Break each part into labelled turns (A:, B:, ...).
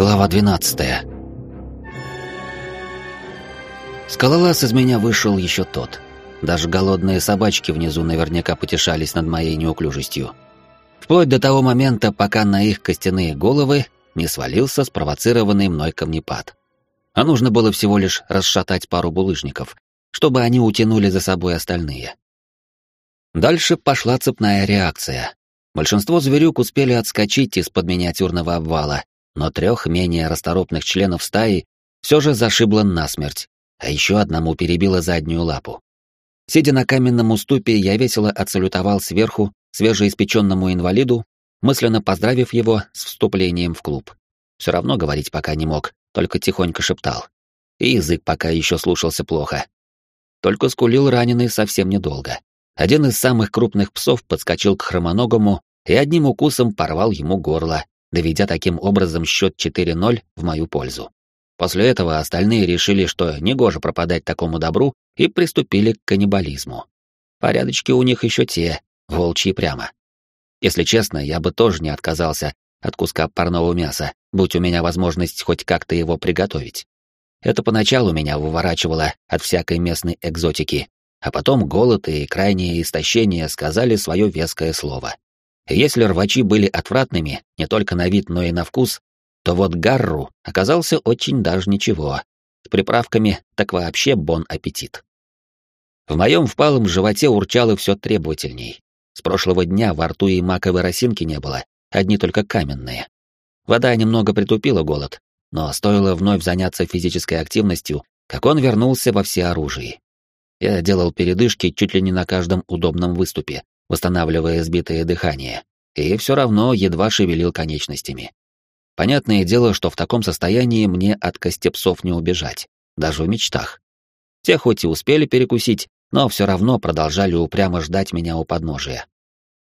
A: Глава 12. Скалолаз из меня вышел еще тот. Даже голодные собачки внизу наверняка потешались над моей неуклюжестью. Вплоть до того момента, пока на их костяные головы не свалился спровоцированный мной камнепад. А нужно было всего лишь расшатать пару булыжников, чтобы они утянули за собой остальные. Дальше пошла цепная реакция. Большинство зверюк успели отскочить из-под миниатюрного обвала, но трех менее расторопных членов стаи все же зашибло насмерть, а еще одному перебило заднюю лапу. Сидя на каменном уступе, я весело отсалютовал сверху свежеиспеченному инвалиду, мысленно поздравив его с вступлением в клуб. Все равно говорить пока не мог, только тихонько шептал. И язык пока еще слушался плохо. Только скулил раненый совсем недолго. Один из самых крупных псов подскочил к хромоногому и одним укусом порвал ему горло, доведя таким образом счет 4-0 в мою пользу. После этого остальные решили, что негоже пропадать такому добру, и приступили к каннибализму. Порядочки у них еще те, волчьи прямо. Если честно, я бы тоже не отказался от куска парного мяса, будь у меня возможность хоть как-то его приготовить. Это поначалу меня выворачивало от всякой местной экзотики, а потом голод и крайнее истощение сказали свое веское слово. Если рвачи были отвратными не только на вид, но и на вкус, то вот гарру оказался очень даже ничего. С приправками так вообще бон аппетит. В моем впалом животе урчало все требовательней. С прошлого дня во рту и маковой росинки не было, одни только каменные. Вода немного притупила голод, но стоило вновь заняться физической активностью, как он вернулся во всеоружии. Я делал передышки чуть ли не на каждом удобном выступе, восстанавливая сбитое дыхание, и все равно едва шевелил конечностями. Понятное дело, что в таком состоянии мне от костепсов не убежать, даже в мечтах. Те хоть и успели перекусить, но все равно продолжали упрямо ждать меня у подножия.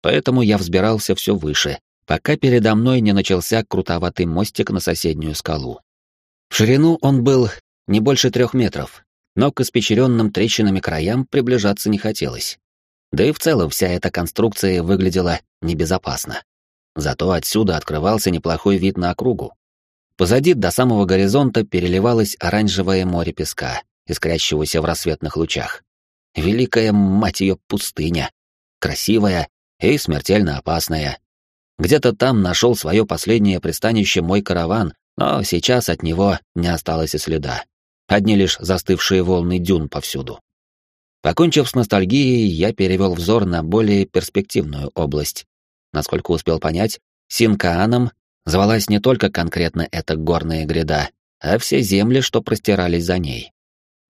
A: Поэтому я взбирался все выше, пока передо мной не начался крутоватый мостик на соседнюю скалу. В ширину он был не больше трех метров, но к испечеренным трещинами краям приближаться не хотелось. Да и в целом вся эта конструкция выглядела небезопасно. Зато отсюда открывался неплохой вид на округу. Позади до самого горизонта переливалось оранжевое море песка, искрящегося в рассветных лучах. Великая, мать ее, пустыня. Красивая и смертельно опасная. Где-то там нашел свое последнее пристанище мой караван, но сейчас от него не осталось и следа. Одни лишь застывшие волны дюн повсюду. Покончив с ностальгией, я перевел взор на более перспективную область. Насколько успел понять, Синкааном звалась не только конкретно эта горная гряда, а все земли, что простирались за ней.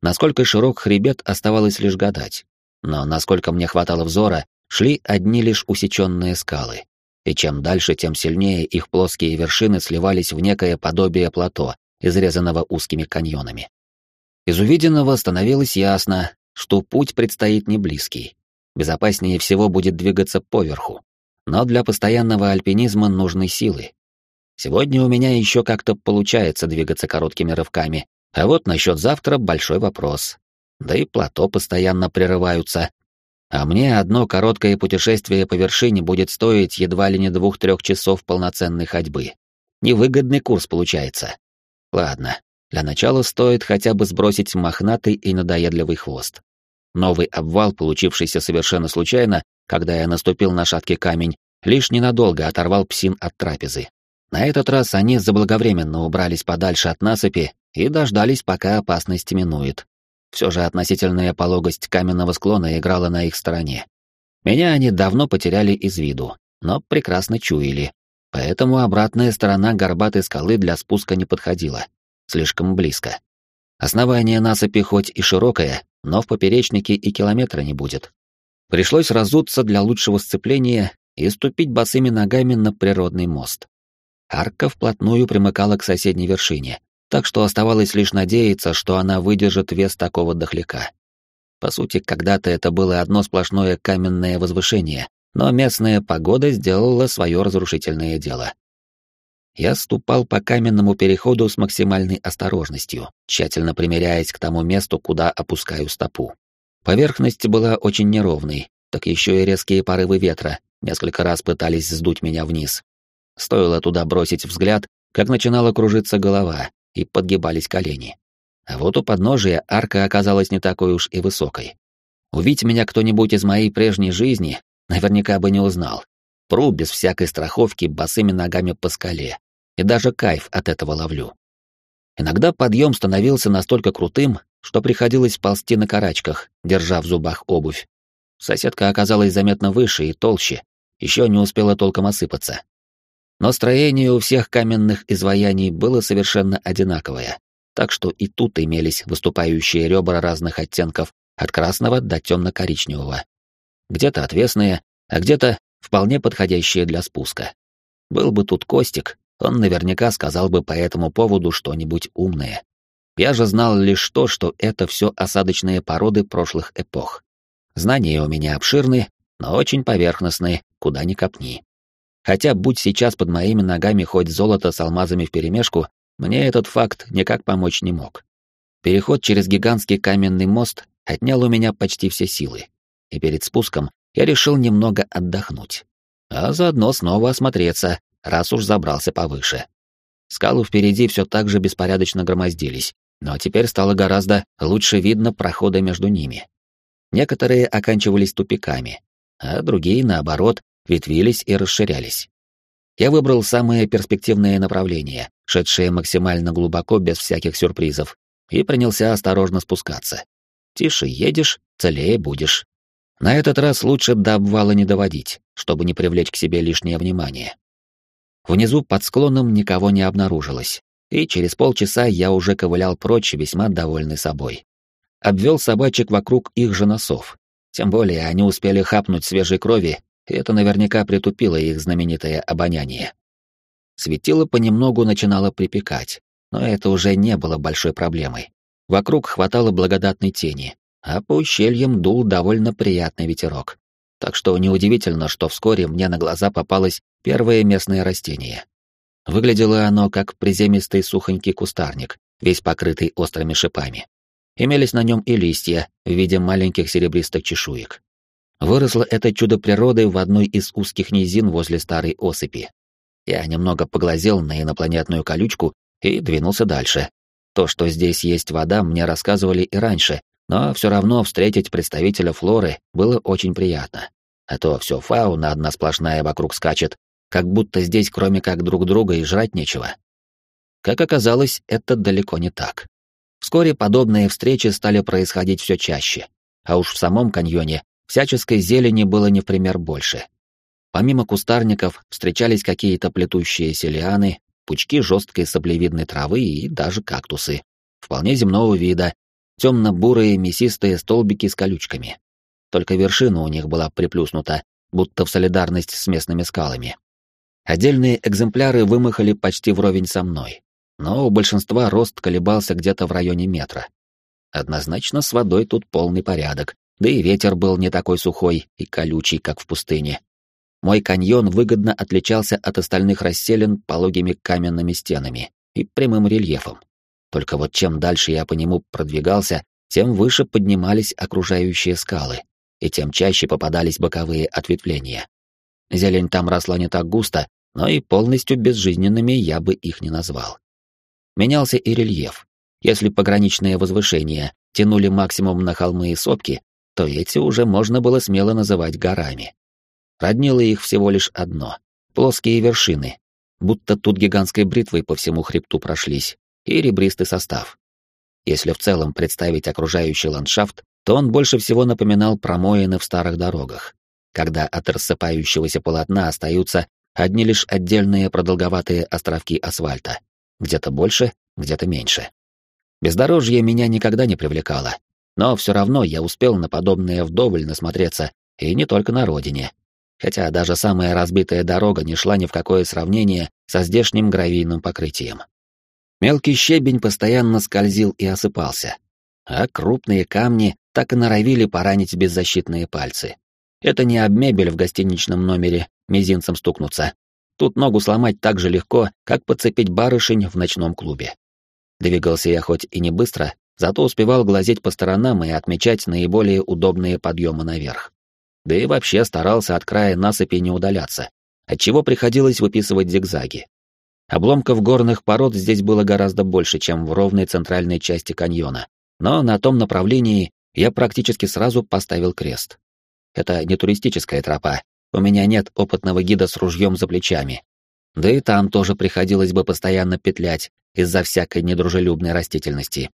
A: Насколько широк хребет, оставалось лишь гадать. Но насколько мне хватало взора, шли одни лишь усеченные скалы. И чем дальше, тем сильнее их плоские вершины сливались в некое подобие плато, изрезанного узкими каньонами. Из увиденного становилось ясно, что путь предстоит не близкий. Безопаснее всего будет двигаться поверху. Но для постоянного альпинизма нужны силы. Сегодня у меня еще как-то получается двигаться короткими рывками, а вот насчет завтра большой вопрос. Да и плато постоянно прерываются. А мне одно короткое путешествие по вершине будет стоить едва ли не двух-трех часов полноценной ходьбы. Невыгодный курс получается. Ладно, для начала стоит хотя бы сбросить мохнатый и надоедливый хвост. Новый обвал, получившийся совершенно случайно, когда я наступил на шаткий камень, лишь ненадолго оторвал псин от трапезы. На этот раз они заблаговременно убрались подальше от насыпи и дождались, пока опасность минует. Все же относительная пологость каменного склона играла на их стороне. Меня они давно потеряли из виду, но прекрасно чуяли. Поэтому обратная сторона горбатой скалы для спуска не подходила слишком близко. Основание насыпи хоть и широкое, но в поперечнике и километра не будет. Пришлось разуться для лучшего сцепления и ступить босыми ногами на природный мост. Арка вплотную примыкала к соседней вершине, так что оставалось лишь надеяться, что она выдержит вес такого дохляка. По сути, когда-то это было одно сплошное каменное возвышение, но местная погода сделала свое разрушительное дело. Я ступал по каменному переходу с максимальной осторожностью, тщательно примеряясь к тому месту, куда опускаю стопу. Поверхность была очень неровной, так еще и резкие порывы ветра несколько раз пытались сдуть меня вниз. Стоило туда бросить взгляд, как начинала кружиться голова и подгибались колени. А вот у подножия арка оказалась не такой уж и высокой. Увидеть меня кто-нибудь из моей прежней жизни, наверняка бы не узнал. Пру без всякой страховки босыми ногами по скале, и даже кайф от этого ловлю. Иногда подъем становился настолько крутым, что приходилось ползти на карачках, держа в зубах обувь. Соседка оказалась заметно выше и толще, еще не успела толком осыпаться. Но строение у всех каменных изваяний было совершенно одинаковое, так что и тут имелись выступающие ребра разных оттенков, от красного до темно-коричневого. Где-то отвесные, а где-то вполне подходящие для спуска. Был бы тут Костик, он наверняка сказал бы по этому поводу что-нибудь умное. Я же знал лишь то, что это все осадочные породы прошлых эпох. Знания у меня обширны, но очень поверхностные, куда ни копни. Хотя, будь сейчас под моими ногами хоть золото с алмазами вперемешку, мне этот факт никак помочь не мог. Переход через гигантский каменный мост отнял у меня почти все силы, и перед спуском я решил немного отдохнуть, а заодно снова осмотреться, раз уж забрался повыше. Скалы впереди все так же беспорядочно громоздились, но теперь стало гораздо лучше видно прохода между ними. Некоторые оканчивались тупиками, а другие, наоборот, ветвились и расширялись. Я выбрал самое перспективное направление, шедшее максимально глубоко без всяких сюрпризов, и принялся осторожно спускаться. Тише едешь, целее будешь. На этот раз лучше до обвала не доводить, чтобы не привлечь к себе лишнее внимание. Внизу под склоном никого не обнаружилось, и через полчаса я уже ковылял прочь, весьма довольный собой. Обвел собачек вокруг их же носов. Тем более они успели хапнуть свежей крови, и это наверняка притупило их знаменитое обоняние. Светило понемногу начинало припекать, но это уже не было большой проблемой. Вокруг хватало благодатной тени, а по ущельям дул довольно приятный ветерок. Так что неудивительно, что вскоре мне на глаза попалось первое местное растение. Выглядело оно как приземистый сухонький кустарник, весь покрытый острыми шипами. Имелись на нем и листья в виде маленьких серебристых чешуек. Выросло это чудо природы в одной из узких низин возле старой осыпи. Я немного поглазел на инопланетную колючку и двинулся дальше. То, что здесь есть вода, мне рассказывали и раньше, но все равно встретить представителя флоры было очень приятно. А то все фауна одна сплошная вокруг скачет, как будто здесь кроме как друг друга и жрать нечего. Как оказалось, это далеко не так. Вскоре подобные встречи стали происходить все чаще, а уж в самом каньоне всяческой зелени было не в пример больше. Помимо кустарников встречались какие-то плетущиеся лианы, пучки жесткой саблевидной травы и даже кактусы, вполне земного вида, темно-бурые мясистые столбики с колючками. Только вершина у них была приплюснута, будто в солидарность с местными скалами. Отдельные экземпляры вымахали почти вровень со мной, но у большинства рост колебался где-то в районе метра. Однозначно с водой тут полный порядок, да и ветер был не такой сухой и колючий, как в пустыне. Мой каньон выгодно отличался от остальных расселен пологими каменными стенами и прямым рельефом. Только вот чем дальше я по нему продвигался, тем выше поднимались окружающие скалы, и тем чаще попадались боковые ответвления. Зелень там росла не так густо, но и полностью безжизненными я бы их не назвал. Менялся и рельеф. Если пограничные возвышения тянули максимум на холмы и сопки, то эти уже можно было смело называть горами. Роднило их всего лишь одно — плоские вершины, будто тут гигантской бритвой по всему хребту прошлись, и ребристый состав. Если в целом представить окружающий ландшафт, то он больше всего напоминал промоины в старых дорогах когда от рассыпающегося полотна остаются одни лишь отдельные продолговатые островки асфальта. Где-то больше, где-то меньше. Бездорожье меня никогда не привлекало, но все равно я успел на подобное вдоволь насмотреться, и не только на родине. Хотя даже самая разбитая дорога не шла ни в какое сравнение со здешним гравийным покрытием. Мелкий щебень постоянно скользил и осыпался, а крупные камни так и норовили поранить беззащитные пальцы. Это не об мебель в гостиничном номере мизинцем стукнуться. Тут ногу сломать так же легко, как подцепить барышень в ночном клубе. Двигался я хоть и не быстро, зато успевал глазеть по сторонам и отмечать наиболее удобные подъемы наверх. Да и вообще старался от края насыпи не удаляться, отчего приходилось выписывать зигзаги. Обломков горных пород здесь было гораздо больше, чем в ровной центральной части каньона, но на том направлении я практически сразу поставил крест. Это не туристическая тропа, у меня нет опытного гида с ружьем за плечами. Да и там тоже приходилось бы постоянно петлять из-за всякой недружелюбной растительности.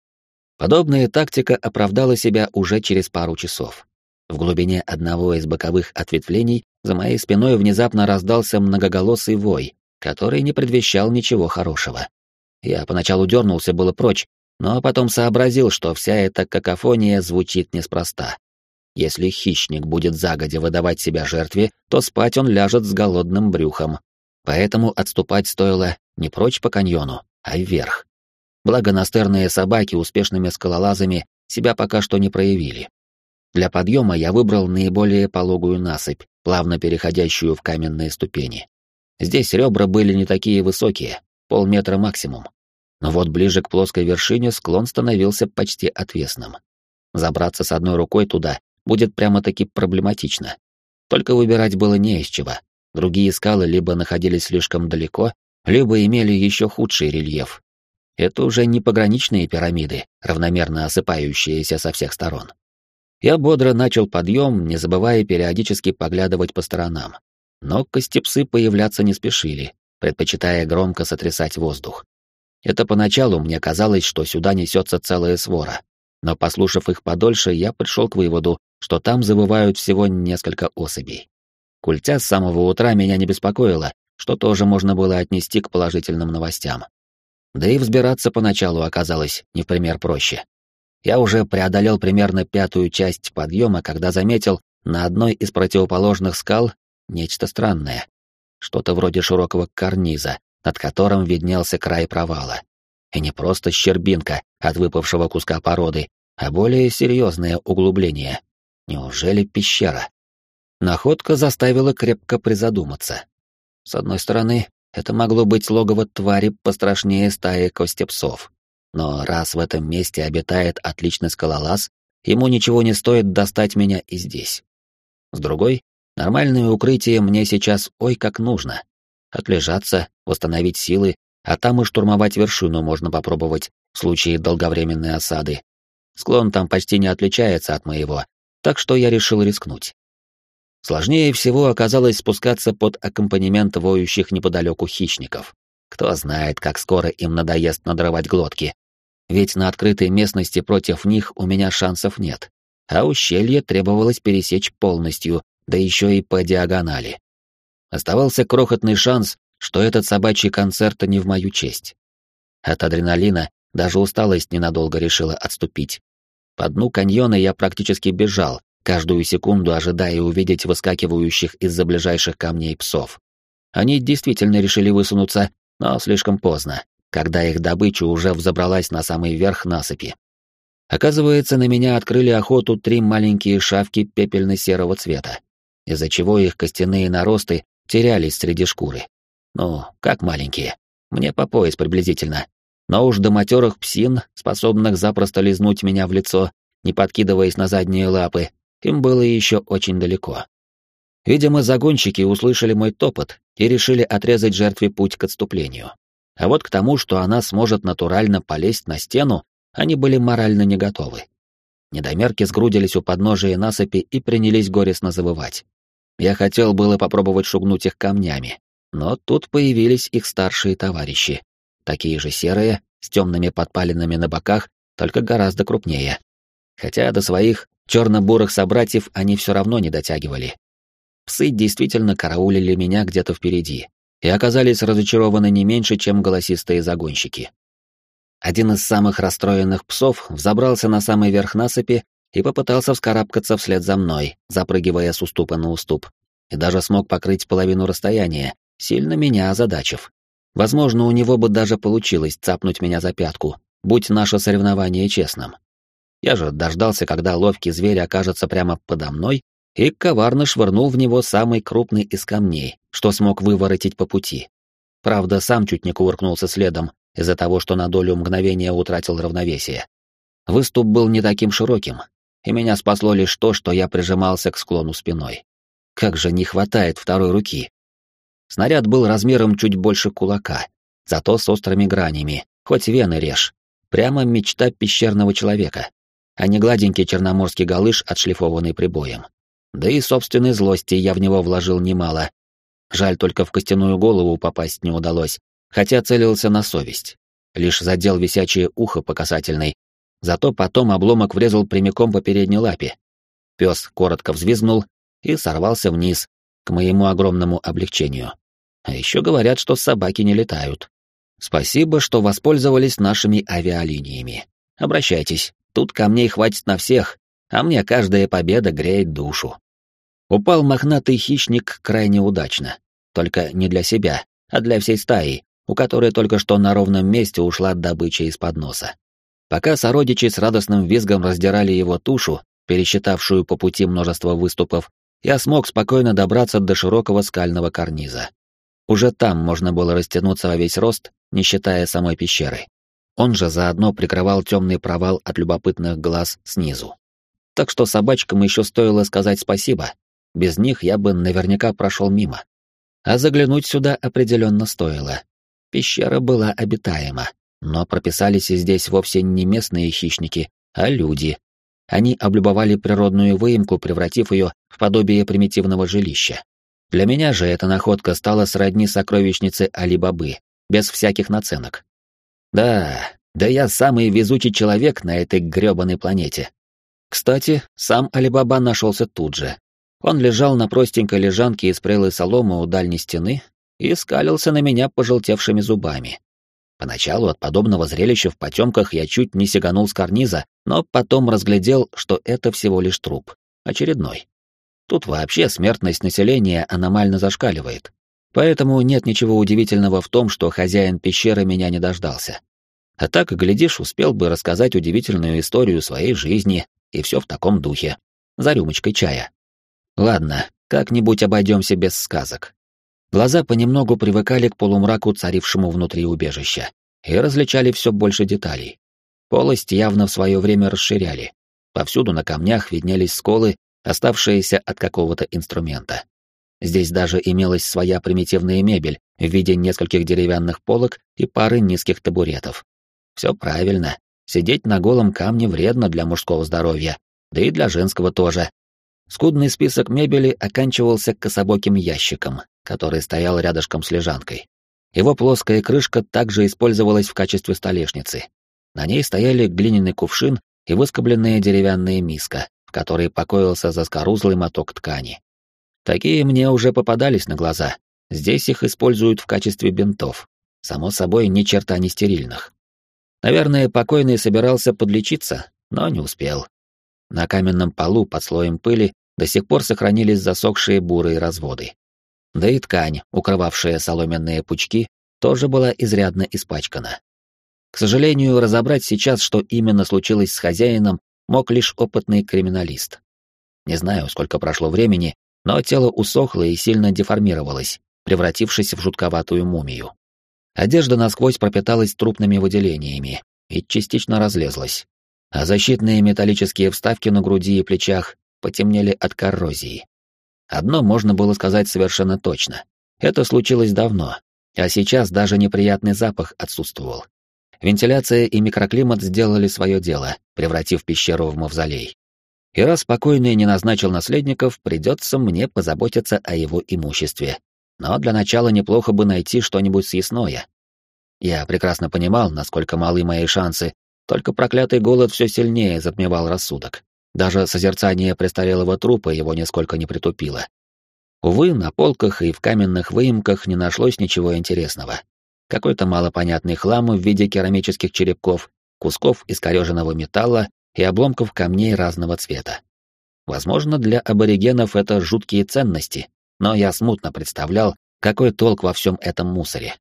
A: Подобная тактика оправдала себя уже через пару часов. В глубине одного из боковых ответвлений за моей спиной внезапно раздался многоголосый вой, который не предвещал ничего хорошего. Я поначалу дернулся было прочь, но потом сообразил, что вся эта какофония звучит неспроста. Если хищник будет загодя выдавать себя жертве, то спать он ляжет с голодным брюхом. Поэтому отступать стоило не прочь по каньону, а вверх. Благо настырные собаки успешными скалолазами себя пока что не проявили. Для подъема я выбрал наиболее пологую насыпь, плавно переходящую в каменные ступени. Здесь ребра были не такие высокие, полметра максимум. Но вот ближе к плоской вершине склон становился почти отвесным. Забраться с одной рукой туда будет прямо-таки проблематично. Только выбирать было не из чего. Другие скалы либо находились слишком далеко, либо имели еще худший рельеф. Это уже не пограничные пирамиды, равномерно осыпающиеся со всех сторон. Я бодро начал подъем, не забывая периодически поглядывать по сторонам. Но костепсы появляться не спешили, предпочитая громко сотрясать воздух. Это поначалу мне казалось, что сюда несется целая свора, но послушав их подольше, я пришел к выводу, что там завывают всего несколько особей. Культя с самого утра меня не беспокоила, что тоже можно было отнести к положительным новостям. Да и взбираться поначалу оказалось не в пример проще. Я уже преодолел примерно пятую часть подъема, когда заметил на одной из противоположных скал нечто странное. Что-то вроде широкого карниза, над которым виднелся край провала. И не просто щербинка от выпавшего куска породы, а более серьезное углубление. Неужели пещера? Находка заставила крепко призадуматься. С одной стороны, это могло быть логово твари пострашнее стаи костепсов. Но раз в этом месте обитает отличный скалолаз, ему ничего не стоит достать меня и здесь. С другой, Нормальное укрытие мне сейчас ой как нужно. Отлежаться, восстановить силы, а там и штурмовать вершину можно попробовать в случае долговременной осады. Склон там почти не отличается от моего, так что я решил рискнуть. Сложнее всего оказалось спускаться под аккомпанемент воющих неподалеку хищников. Кто знает, как скоро им надоест надрывать глотки. Ведь на открытой местности против них у меня шансов нет. А ущелье требовалось пересечь полностью, да еще и по диагонали. Оставался крохотный шанс, что этот собачий концерт не в мою честь. От адреналина даже усталость ненадолго решила отступить. По дну каньона я практически бежал, каждую секунду ожидая увидеть выскакивающих из-за ближайших камней псов. Они действительно решили высунуться, но слишком поздно, когда их добыча уже взобралась на самый верх насыпи. Оказывается, на меня открыли охоту три маленькие шавки пепельно-серого цвета из-за чего их костяные наросты терялись среди шкуры. Ну, как маленькие, мне по пояс приблизительно. Но уж до матерых псин, способных запросто лизнуть меня в лицо, не подкидываясь на задние лапы, им было еще очень далеко. Видимо, загонщики услышали мой топот и решили отрезать жертве путь к отступлению. А вот к тому, что она сможет натурально полезть на стену, они были морально не готовы. Недомерки сгрудились у подножия насыпи и принялись горестно завывать. Я хотел было попробовать шугнуть их камнями, но тут появились их старшие товарищи. Такие же серые, с темными подпалинами на боках, только гораздо крупнее. Хотя до своих черно-бурых собратьев они все равно не дотягивали. Псы действительно караулили меня где-то впереди и оказались разочарованы не меньше, чем голосистые загонщики. Один из самых расстроенных псов взобрался на самый верх насыпи и попытался вскарабкаться вслед за мной, запрыгивая с уступа на уступ, и даже смог покрыть половину расстояния, сильно меня озадачив. Возможно, у него бы даже получилось цапнуть меня за пятку, будь наше соревнование честным. Я же дождался, когда ловкий зверь окажется прямо подо мной, и коварно швырнул в него самый крупный из камней, что смог выворотить по пути. Правда, сам чуть не кувыркнулся следом, из-за того, что на долю мгновения утратил равновесие. Выступ был не таким широким, и меня спасло лишь то, что я прижимался к склону спиной. Как же не хватает второй руки. Снаряд был размером чуть больше кулака, зато с острыми гранями, хоть вены режь. Прямо мечта пещерного человека, а не гладенький черноморский галыш, отшлифованный прибоем. Да и собственной злости я в него вложил немало. Жаль, только в костяную голову попасть не удалось, хотя целился на совесть. Лишь задел висячее ухо по касательной, зато потом обломок врезал прямиком по передней лапе. Пес коротко взвизгнул и сорвался вниз, к моему огромному облегчению. А еще говорят, что собаки не летают. Спасибо, что воспользовались нашими авиалиниями. Обращайтесь, тут камней хватит на всех, а мне каждая победа греет душу. Упал мохнатый хищник крайне удачно. Только не для себя, а для всей стаи, у которой только что на ровном месте ушла добыча из-под носа. Пока сородичи с радостным визгом раздирали его тушу, пересчитавшую по пути множество выступов, я смог спокойно добраться до широкого скального карниза. Уже там можно было растянуться во весь рост, не считая самой пещеры. Он же заодно прикрывал темный провал от любопытных глаз снизу. Так что собачкам еще стоило сказать спасибо. Без них я бы наверняка прошел мимо. А заглянуть сюда определенно стоило. Пещера была обитаема, но прописались здесь вовсе не местные хищники, а люди. Они облюбовали природную выемку, превратив ее в подобие примитивного жилища. Для меня же эта находка стала сродни сокровищнице Али-Бабы, без всяких наценок. Да, да я самый везучий человек на этой грёбаной планете. Кстати, сам Алибаба нашелся тут же. Он лежал на простенькой лежанке из прелой соломы у дальней стены и скалился на меня пожелтевшими зубами. Поначалу от подобного зрелища в потемках я чуть не сиганул с карниза, но потом разглядел, что это всего лишь труп. Очередной. Тут вообще смертность населения аномально зашкаливает. Поэтому нет ничего удивительного в том, что хозяин пещеры меня не дождался. А так, глядишь, успел бы рассказать удивительную историю своей жизни, и все в таком духе. За рюмочкой чая. Ладно, как-нибудь обойдемся без сказок. Глаза понемногу привыкали к полумраку, царившему внутри убежища, и различали все больше деталей. Полость явно в свое время расширяли. Повсюду на камнях виднелись сколы, оставшиеся от какого-то инструмента. Здесь даже имелась своя примитивная мебель в виде нескольких деревянных полок и пары низких табуретов. Все правильно. Сидеть на голом камне вредно для мужского здоровья, да и для женского тоже. Скудный список мебели оканчивался кособоким ящиком, который стоял рядышком с лежанкой. Его плоская крышка также использовалась в качестве столешницы. На ней стояли глиняный кувшин и выскобленная деревянная миска, в которой покоился заскорузлый моток ткани. Такие мне уже попадались на глаза. Здесь их используют в качестве бинтов. Само собой, ни черта не стерильных. Наверное, покойный собирался подлечиться, но не успел. На каменном полу под слоем пыли до сих пор сохранились засохшие бурые разводы. Да и ткань, укрывавшая соломенные пучки, тоже была изрядно испачкана. К сожалению, разобрать сейчас, что именно случилось с хозяином, мог лишь опытный криминалист. Не знаю, сколько прошло времени, но тело усохло и сильно деформировалось, превратившись в жутковатую мумию. Одежда насквозь пропиталась трупными выделениями и частично разлезлась, а защитные металлические вставки на груди и плечах потемнели от коррозии. Одно можно было сказать совершенно точно. Это случилось давно, а сейчас даже неприятный запах отсутствовал. Вентиляция и микроклимат сделали свое дело, превратив пещеру в мавзолей. И раз покойный не назначил наследников, придется мне позаботиться о его имуществе. Но для начала неплохо бы найти что-нибудь съестное. Я прекрасно понимал, насколько малы мои шансы, только проклятый голод все сильнее затмевал рассудок. Даже созерцание престарелого трупа его нисколько не притупило. Увы, на полках и в каменных выемках не нашлось ничего интересного. Какой-то малопонятный хлам в виде керамических черепков, кусков искореженного металла и обломков камней разного цвета. Возможно, для аборигенов это жуткие ценности, но я смутно представлял, какой толк во всем этом мусоре.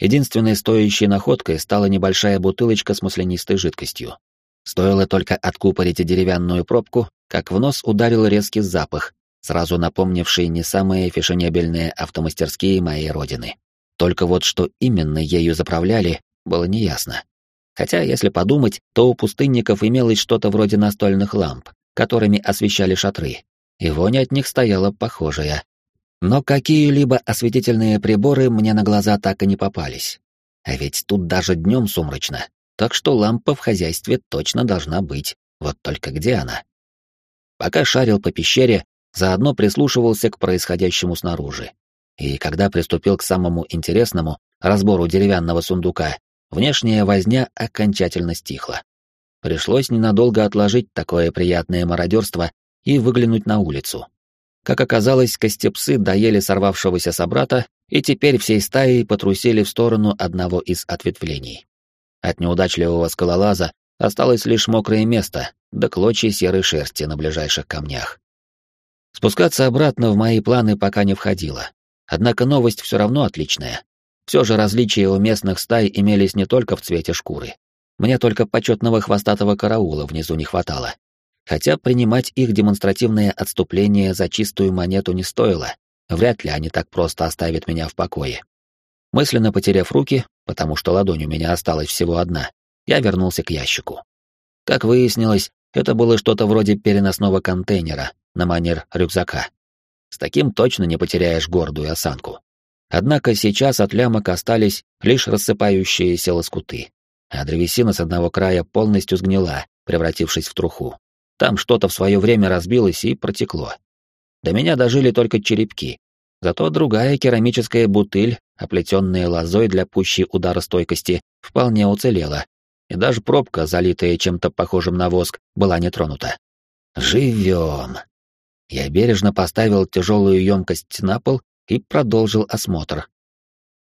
A: Единственной стоящей находкой стала небольшая бутылочка с маслянистой жидкостью. Стоило только откупорить деревянную пробку, как в нос ударил резкий запах, сразу напомнивший не самые фешенебельные автомастерские моей родины. Только вот что именно ею заправляли, было неясно. Хотя, если подумать, то у пустынников имелось что-то вроде настольных ламп, которыми освещали шатры, и вонь от них стояла похожая. Но какие-либо осветительные приборы мне на глаза так и не попались. А ведь тут даже днем сумрачно, так что лампа в хозяйстве точно должна быть. Вот только где она? Пока шарил по пещере, заодно прислушивался к происходящему снаружи. И когда приступил к самому интересному, разбору деревянного сундука, внешняя возня окончательно стихла. Пришлось ненадолго отложить такое приятное мародерство и выглянуть на улицу. Как оказалось, костепсы доели сорвавшегося собрата и теперь всей стаей потрусили в сторону одного из ответвлений. От неудачливого скалолаза осталось лишь мокрое место, да клочья серой шерсти на ближайших камнях. Спускаться обратно в мои планы пока не входило. Однако новость все равно отличная. Все же различия у местных стай имелись не только в цвете шкуры. Мне только почетного хвостатого караула внизу не хватало. Хотя принимать их демонстративное отступление за чистую монету не стоило. Вряд ли они так просто оставят меня в покое. Мысленно потеряв руки, потому что ладонь у меня осталась всего одна, я вернулся к ящику. Как выяснилось, это было что-то вроде переносного контейнера на манер рюкзака. С таким точно не потеряешь гордую осанку. Однако сейчас от лямок остались лишь рассыпающиеся лоскуты, а древесина с одного края полностью сгнила, превратившись в труху. Там что-то в свое время разбилось и протекло. До меня дожили только черепки. Зато другая керамическая бутыль, оплетенная лозой для пущей ударостойкости, вполне уцелела. И даже пробка, залитая чем-то похожим на воск, была не тронута. Живем. Я бережно поставил тяжелую емкость на пол и продолжил осмотр.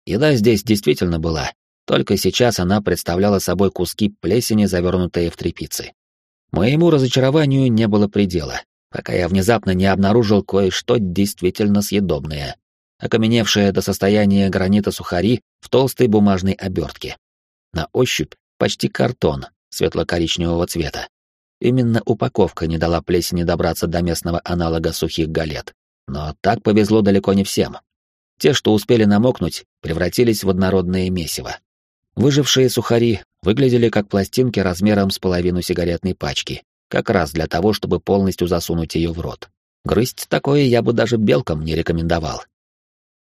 A: Еда здесь действительно была, только сейчас она представляла собой куски плесени, завернутые в тряпицы. Моему разочарованию не было предела, пока я внезапно не обнаружил кое-что действительно съедобное. Окаменевшее до состояния гранита сухари в толстой бумажной обертке. На ощупь почти картон светло-коричневого цвета. Именно упаковка не дала плесени добраться до местного аналога сухих галет. Но так повезло далеко не всем. Те, что успели намокнуть, превратились в однородное месиво. Выжившие сухари выглядели как пластинки размером с половину сигаретной пачки, как раз для того, чтобы полностью засунуть ее в рот. Грызть такое я бы даже белкам не рекомендовал.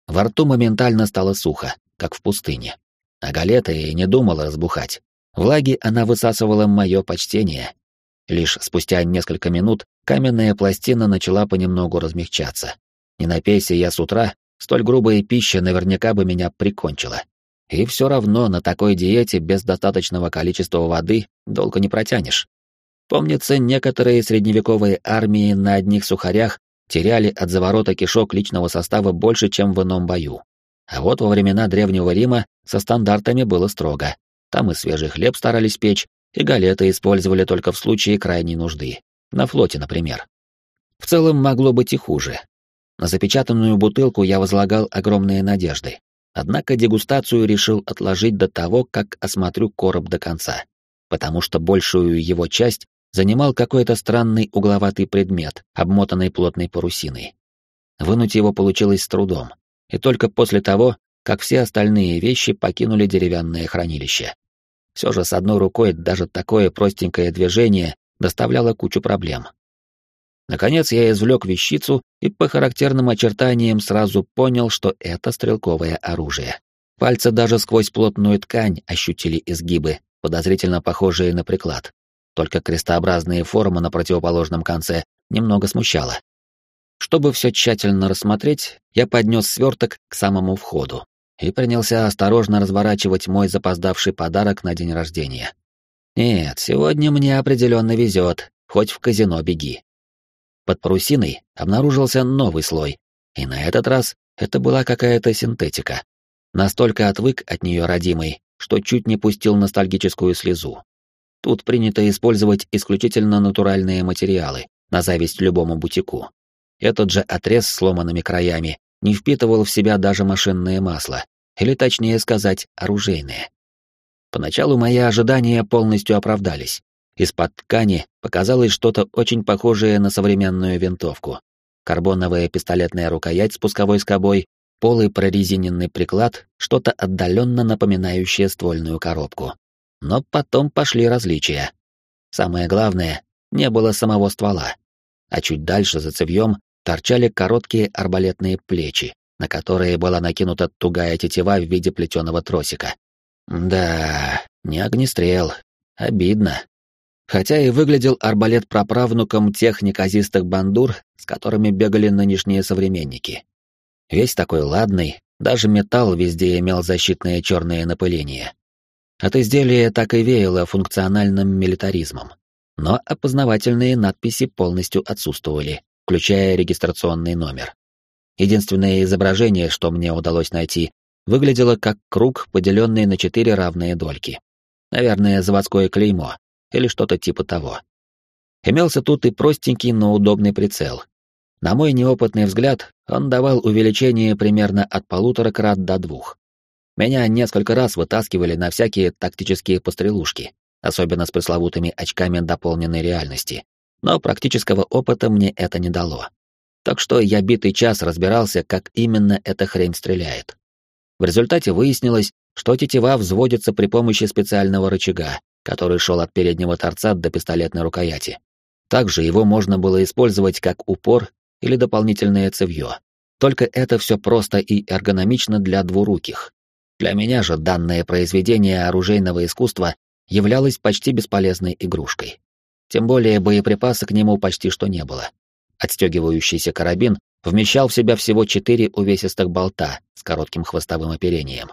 A: Во рту моментально стало сухо, как в пустыне. А галета и не думала разбухать. Влаги она высасывала мое почтение. Лишь спустя несколько минут каменная пластина начала понемногу размягчаться. Не напейся я с утра, столь грубая пища наверняка бы меня прикончила. И все равно на такой диете без достаточного количества воды долго не протянешь. Помнится, некоторые средневековые армии на одних сухарях теряли от заворота кишок личного состава больше, чем в ином бою. А вот во времена Древнего Рима со стандартами было строго. Там и свежий хлеб старались печь, и галеты использовали только в случае крайней нужды. На флоте, например. В целом могло быть и хуже. На запечатанную бутылку я возлагал огромные надежды. Однако дегустацию решил отложить до того, как осмотрю короб до конца, потому что большую его часть занимал какой-то странный угловатый предмет, обмотанный плотной парусиной. Вынуть его получилось с трудом, и только после того, как все остальные вещи покинули деревянное хранилище. Все же с одной рукой даже такое простенькое движение доставляло кучу проблем. Наконец я извлек вещицу и по характерным очертаниям сразу понял, что это стрелковое оружие. Пальцы даже сквозь плотную ткань ощутили изгибы, подозрительно похожие на приклад. Только крестообразные формы на противоположном конце немного смущало. Чтобы все тщательно рассмотреть, я поднес сверток к самому входу и принялся осторожно разворачивать мой запоздавший подарок на день рождения. Нет, сегодня мне определенно везет, хоть в казино беги. Под парусиной обнаружился новый слой, и на этот раз это была какая-то синтетика. Настолько отвык от нее родимый, что чуть не пустил ностальгическую слезу. Тут принято использовать исключительно натуральные материалы, на зависть любому бутику. Этот же отрез с сломанными краями не впитывал в себя даже машинное масло, или точнее сказать, оружейное. Поначалу мои ожидания полностью оправдались. Из-под ткани показалось что-то очень похожее на современную винтовку. Карбоновая пистолетная рукоять с пусковой скобой, полый прорезиненный приклад, что-то отдаленно напоминающее ствольную коробку. Но потом пошли различия. Самое главное, не было самого ствола. А чуть дальше за цевьем торчали короткие арбалетные плечи, на которые была накинута тугая тетива в виде плетеного тросика. Да, не огнестрел. Обидно. Хотя и выглядел арбалет праправнуком тех неказистых бандур, с которыми бегали нынешние современники. Весь такой ладный, даже металл везде имел защитное черное напыление. От изделия так и веяло функциональным милитаризмом. Но опознавательные надписи полностью отсутствовали, включая регистрационный номер. Единственное изображение, что мне удалось найти, выглядело как круг, поделенный на четыре равные дольки. Наверное, заводское клеймо или что-то типа того. Имелся тут и простенький, но удобный прицел. На мой неопытный взгляд, он давал увеличение примерно от полутора крат до двух. Меня несколько раз вытаскивали на всякие тактические пострелушки, особенно с пресловутыми очками дополненной реальности. Но практического опыта мне это не дало. Так что я битый час разбирался, как именно эта хрень стреляет. В результате выяснилось, что тетива взводится при помощи специального рычага, который шел от переднего торца до пистолетной рукояти. Также его можно было использовать как упор или дополнительное цевьё. Только это все просто и эргономично для двуруких. Для меня же данное произведение оружейного искусства являлось почти бесполезной игрушкой. Тем более боеприпаса к нему почти что не было. Отстегивающийся карабин вмещал в себя всего четыре увесистых болта с коротким хвостовым оперением.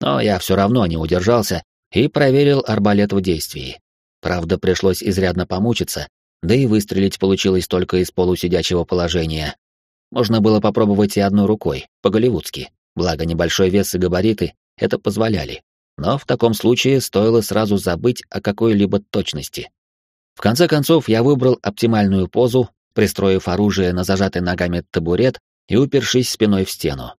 A: Но я все равно не удержался и проверил арбалет в действии. Правда, пришлось изрядно помучиться, да и выстрелить получилось только из полусидячего положения. Можно было попробовать и одной рукой, по-голливудски, благо небольшой вес и габариты это позволяли. Но в таком случае стоило сразу забыть о какой-либо точности. В конце концов, я выбрал оптимальную позу, пристроив оружие на зажатый ногами табурет и упершись спиной в стену.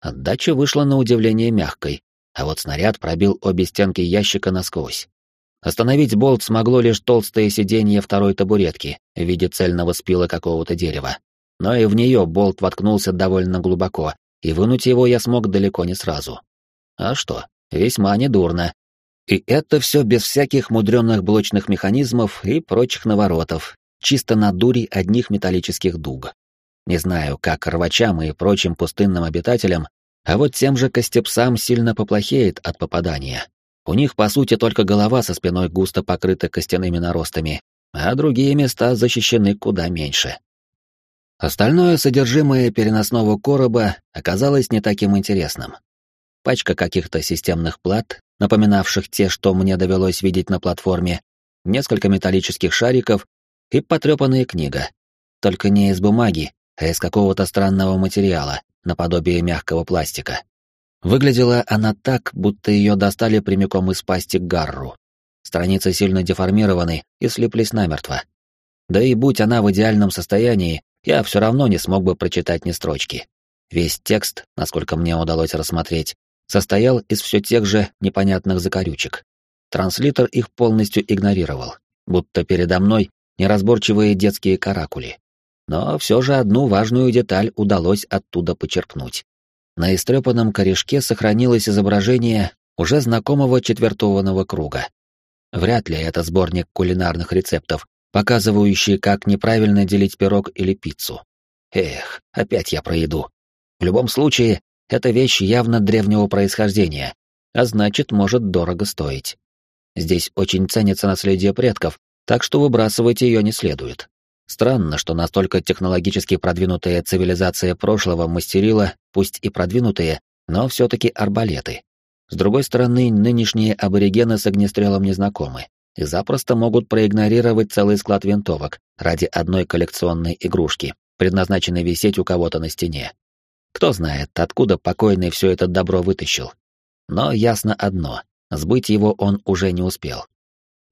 A: Отдача вышла на удивление мягкой, а вот снаряд пробил обе стенки ящика насквозь. Остановить болт смогло лишь толстое сиденье второй табуретки в виде цельного спила какого-то дерева. Но и в нее болт воткнулся довольно глубоко, и вынуть его я смог далеко не сразу. А что, весьма недурно. И это все без всяких мудреных блочных механизмов и прочих наворотов, чисто на дури одних металлических дуг. Не знаю, как рвачам и прочим пустынным обитателям, а вот тем же костепсам сильно поплохеет от попадания. У них, по сути, только голова со спиной густо покрыта костяными наростами, а другие места защищены куда меньше. Остальное содержимое переносного короба оказалось не таким интересным. Пачка каких-то системных плат, напоминавших те, что мне довелось видеть на платформе, несколько металлических шариков и потрепанная книга. Только не из бумаги, а из какого-то странного материала, наподобие мягкого пластика. Выглядела она так, будто ее достали прямиком из пасти Гарру. Страницы сильно деформированы и слиплись намертво. Да и будь она в идеальном состоянии, я все равно не смог бы прочитать ни строчки. Весь текст, насколько мне удалось рассмотреть, состоял из все тех же непонятных закорючек. Транслитор их полностью игнорировал, будто передо мной неразборчивые детские каракули. Но все же одну важную деталь удалось оттуда почерпнуть. На истрепанном корешке сохранилось изображение уже знакомого четвертованного круга. Вряд ли это сборник кулинарных рецептов, показывающий, как неправильно делить пирог или пиццу. Эх, опять я про еду. В любом случае, эта вещь явно древнего происхождения, а значит, может дорого стоить. Здесь очень ценится наследие предков, так что выбрасывать ее не следует. Странно, что настолько технологически продвинутая цивилизация прошлого мастерила, пусть и продвинутые, но все-таки арбалеты. С другой стороны, нынешние аборигены с огнестрелом не знакомы и запросто могут проигнорировать целый склад винтовок ради одной коллекционной игрушки, предназначенной висеть у кого-то на стене. Кто знает, откуда покойный все это добро вытащил. Но ясно одно — сбыть его он уже не успел.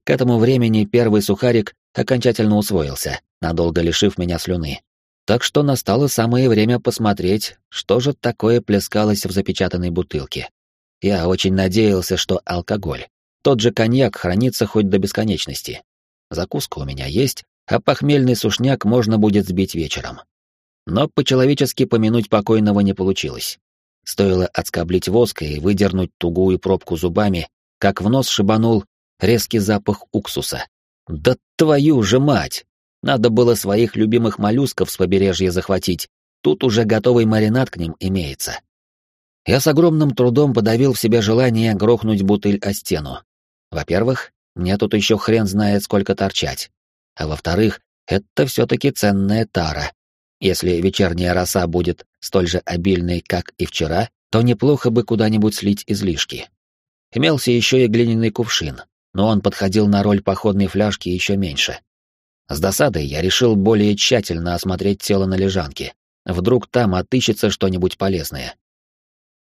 A: К этому времени первый сухарик окончательно усвоился, надолго лишив меня слюны. Так что настало самое время посмотреть, что же такое плескалось в запечатанной бутылке. Я очень надеялся, что алкоголь. Тот же коньяк хранится хоть до бесконечности. Закуска у меня есть, а похмельный сушняк можно будет сбить вечером. Но по-человечески помянуть покойного не получилось. Стоило отскоблить воск и выдернуть тугую пробку зубами, как в нос шибанул резкий запах уксуса. Да твою же мать! Надо было своих любимых моллюсков с побережья захватить. Тут уже готовый маринад к ним имеется. Я с огромным трудом подавил в себе желание грохнуть бутыль о стену. Во-первых, мне тут еще хрен знает, сколько торчать. А во-вторых, это все-таки ценная тара. Если вечерняя роса будет столь же обильной, как и вчера, то неплохо бы куда-нибудь слить излишки. Имелся еще и глиняный кувшин, но он подходил на роль походной фляжки еще меньше. С досадой я решил более тщательно осмотреть тело на лежанке. Вдруг там отыщется что-нибудь полезное.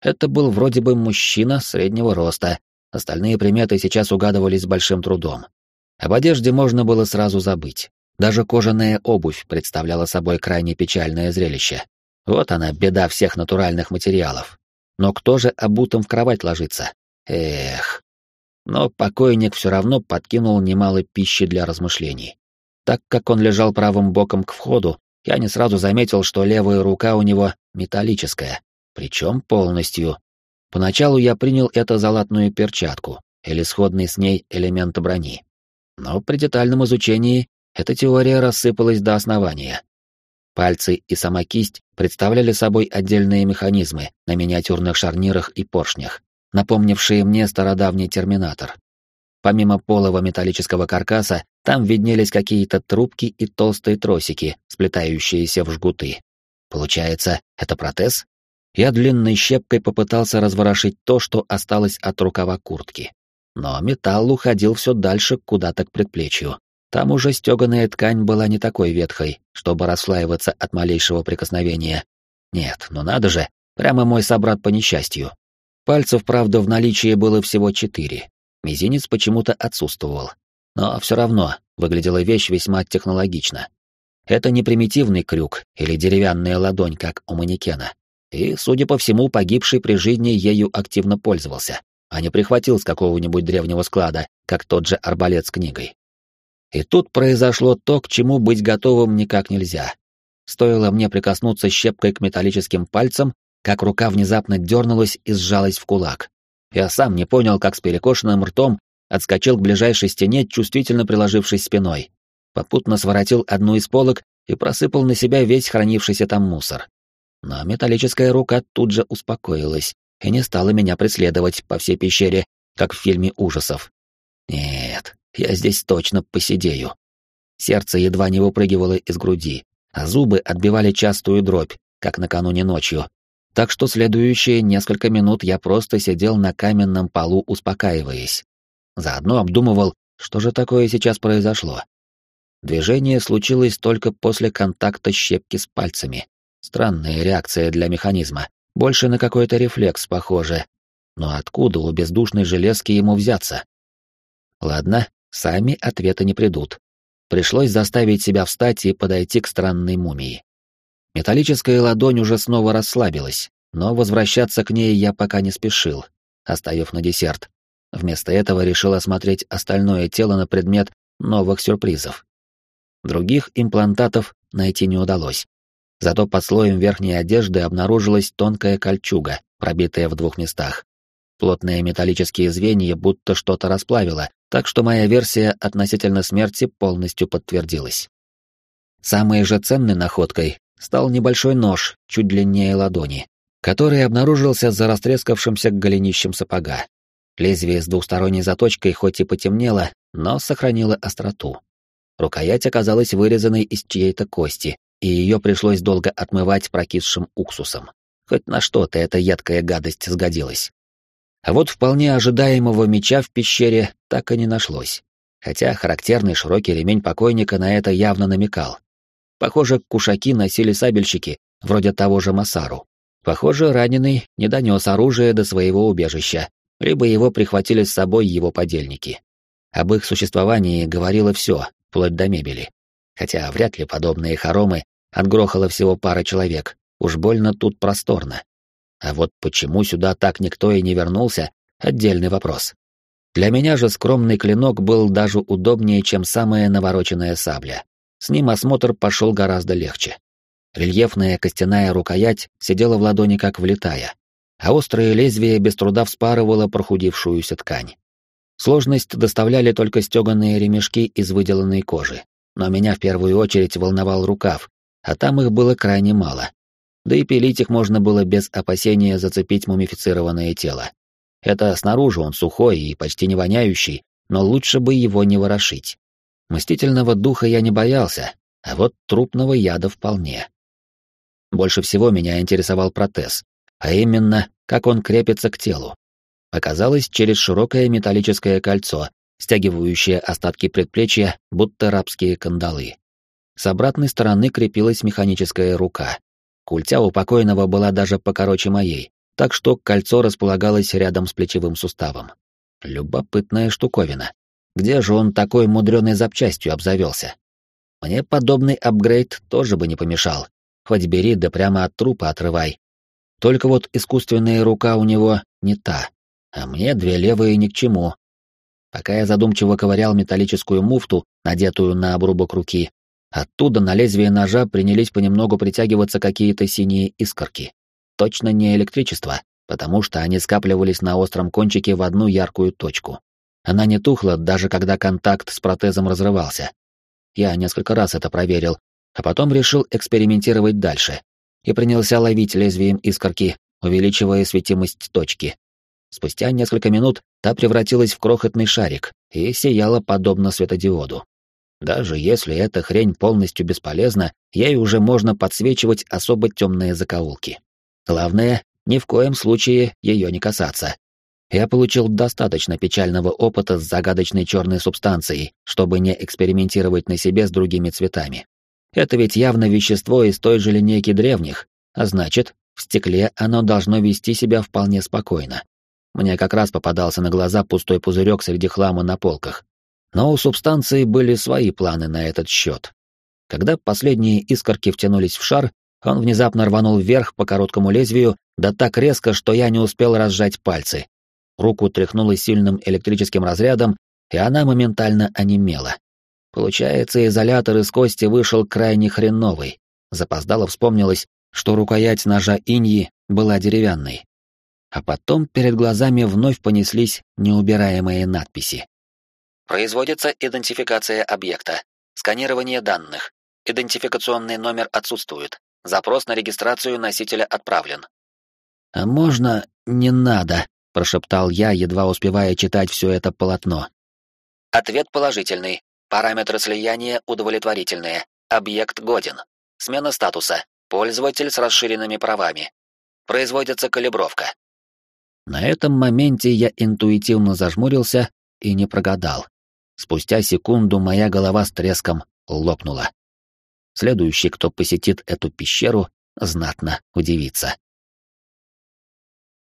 A: Это был вроде бы мужчина среднего роста, остальные приметы сейчас угадывались с большим трудом. Об одежде можно было сразу забыть. Даже кожаная обувь представляла собой крайне печальное зрелище. Вот она, беда всех натуральных материалов. Но кто же обутым в кровать ложится? Эх. Но покойник все равно подкинул немало пищи для размышлений. Так как он лежал правым боком к входу, я не сразу заметил, что левая рука у него металлическая, причем полностью. Поначалу я принял это за латную перчатку или сходный с ней элемент брони. Но при детальном изучении эта теория рассыпалась до основания. Пальцы и сама кисть представляли собой отдельные механизмы на миниатюрных шарнирах и поршнях, напомнившие мне стародавний терминатор. Помимо полого металлического каркаса, там виднелись какие-то трубки и толстые тросики, сплетающиеся в жгуты. Получается, это протез? Я длинной щепкой попытался разворошить то, что осталось от рукава куртки. Но металл уходил все дальше куда-то к предплечью. Там уже стеганая ткань была не такой ветхой, чтобы расслаиваться от малейшего прикосновения. Нет, ну надо же, прямо мой собрат по несчастью. Пальцев, правда, в наличии было всего четыре. Мизинец почему-то отсутствовал. Но все равно выглядела вещь весьма технологично. Это не примитивный крюк или деревянная ладонь, как у манекена. И, судя по всему, погибший при жизни ею активно пользовался, а не прихватил с какого-нибудь древнего склада, как тот же арбалет с книгой. И тут произошло то, к чему быть готовым никак нельзя. Стоило мне прикоснуться щепкой к металлическим пальцам, как рука внезапно дернулась и сжалась в кулак. Я сам не понял, как с перекошенным ртом отскочил к ближайшей стене, чувствительно приложившись спиной. Попутно своротил одну из полок и просыпал на себя весь хранившийся там мусор. Но металлическая рука тут же успокоилась и не стала меня преследовать по всей пещере, как в фильме ужасов. Нет, я здесь точно посидею. Сердце едва не выпрыгивало из груди, а зубы отбивали частую дробь, как накануне ночью. Так что следующие несколько минут я просто сидел на каменном полу, успокаиваясь. Заодно обдумывал, что же такое сейчас произошло. Движение случилось только после контакта щепки с пальцами. Странная реакция для механизма, больше на какой-то рефлекс похоже. Но откуда у бездушной железки ему взяться? Ладно, Сами ответы не придут. Пришлось заставить себя встать и подойти к странной мумии. Металлическая ладонь уже снова расслабилась, но возвращаться к ней я пока не спешил, оставив на десерт. Вместо этого решил осмотреть остальное тело на предмет новых сюрпризов. Других имплантатов найти не удалось. Зато под слоем верхней одежды обнаружилась тонкая кольчуга, пробитая в двух местах. Плотные металлические звенья будто что-то расплавило, так что моя версия относительно смерти полностью подтвердилась. Самой же ценной находкой стал небольшой нож, чуть длиннее ладони, который обнаружился за растрескавшимся голенищем сапога. Лезвие с двухсторонней заточкой хоть и потемнело, но сохранило остроту. Рукоять оказалась вырезанной из чьей-то кости, и ее пришлось долго отмывать прокисшим уксусом. Хоть на что-то эта едкая гадость сгодилась. А вот вполне ожидаемого меча в пещере так и не нашлось. Хотя характерный широкий ремень покойника на это явно намекал. Похоже, кушаки носили сабельщики, вроде того же Масару. Похоже, раненый не донес оружие до своего убежища, либо его прихватили с собой его подельники. Об их существовании говорило все, вплоть до мебели. Хотя вряд ли подобные хоромы отгрохало всего пара человек, уж больно тут просторно. А вот почему сюда так никто и не вернулся — отдельный вопрос. Для меня же скромный клинок был даже удобнее, чем самая навороченная сабля. С ним осмотр пошел гораздо легче. Рельефная костяная рукоять сидела в ладони как влитая, а острое лезвие без труда вспарывало прохудившуюся ткань. Сложность доставляли только стеганые ремешки из выделанной кожи, но меня в первую очередь волновал рукав, а там их было крайне мало. да и пилить их можно было без опасения зацепить мумифицированное тело. Это снаружи он сухой и почти не воняющий, но лучше бы его не ворошить. Мстительного духа я не боялся, а вот трупного яда вполне. Больше всего меня интересовал протез, а именно, как он крепится к телу. Оказалось, через широкое металлическое кольцо, стягивающее остатки предплечья, будто рабские кандалы. С обратной стороны крепилась механическая рука. Культя у покойного была даже покороче моей, так что кольцо располагалось рядом с плечевым суставом. Любопытная штуковина. Где же он такой мудреной запчастью обзавелся? Мне подобный апгрейд тоже бы не помешал. Хоть бери, да прямо от трупа отрывай. Только вот искусственная рука у него не та, а мне две левые ни к чему. Пока я задумчиво ковырял металлическую муфту, надетую на обрубок руки, оттуда на лезвие ножа принялись понемногу притягиваться какие-то синие искорки. Точно не электричество, потому что они скапливались на остром кончике в одну яркую точку. Она не тухла, даже когда контакт с протезом разрывался. Я несколько раз это проверил, а потом решил экспериментировать дальше и принялся ловить лезвием искорки, увеличивая светимость точки. Спустя несколько минут та превратилась в крохотный шарик и сияла подобно светодиоду. Даже если эта хрень полностью бесполезна, ей уже можно подсвечивать особо темные закоулки. Главное, ни в коем случае ее не касаться. Я получил достаточно печального опыта с загадочной черной субстанцией, чтобы не экспериментировать на себе с другими цветами. Это ведь явно вещество из той же линейки древних, а значит, в стекле оно должно вести себя вполне спокойно. Мне как раз попадался на глаза пустой пузырек среди хлама на полках. Но у субстанции были свои планы на этот счет. Когда последние искорки втянулись в шар, он внезапно рванул вверх по короткому лезвию, да так резко, что я не успел разжать пальцы. Руку тряхнуло сильным электрическим разрядом, и она моментально онемела. Получается, изолятор из кости вышел крайне хреновый. Запоздало вспомнилось, что рукоять ножа иньи была деревянной. А потом перед глазами вновь понеслись неубираемые надписи. Производится идентификация объекта. Сканирование данных. Идентификационный номер отсутствует. Запрос на регистрацию носителя отправлен. «А можно не надо?» — прошептал я, едва успевая читать все это полотно. Ответ положительный. Параметры слияния удовлетворительные. Объект годен. Смена статуса. Пользователь с расширенными правами. Производится калибровка. На этом моменте я интуитивно зажмурился и не прогадал. Спустя секунду моя голова с треском лопнула. Следующий, кто посетит эту пещеру, знатно удивится.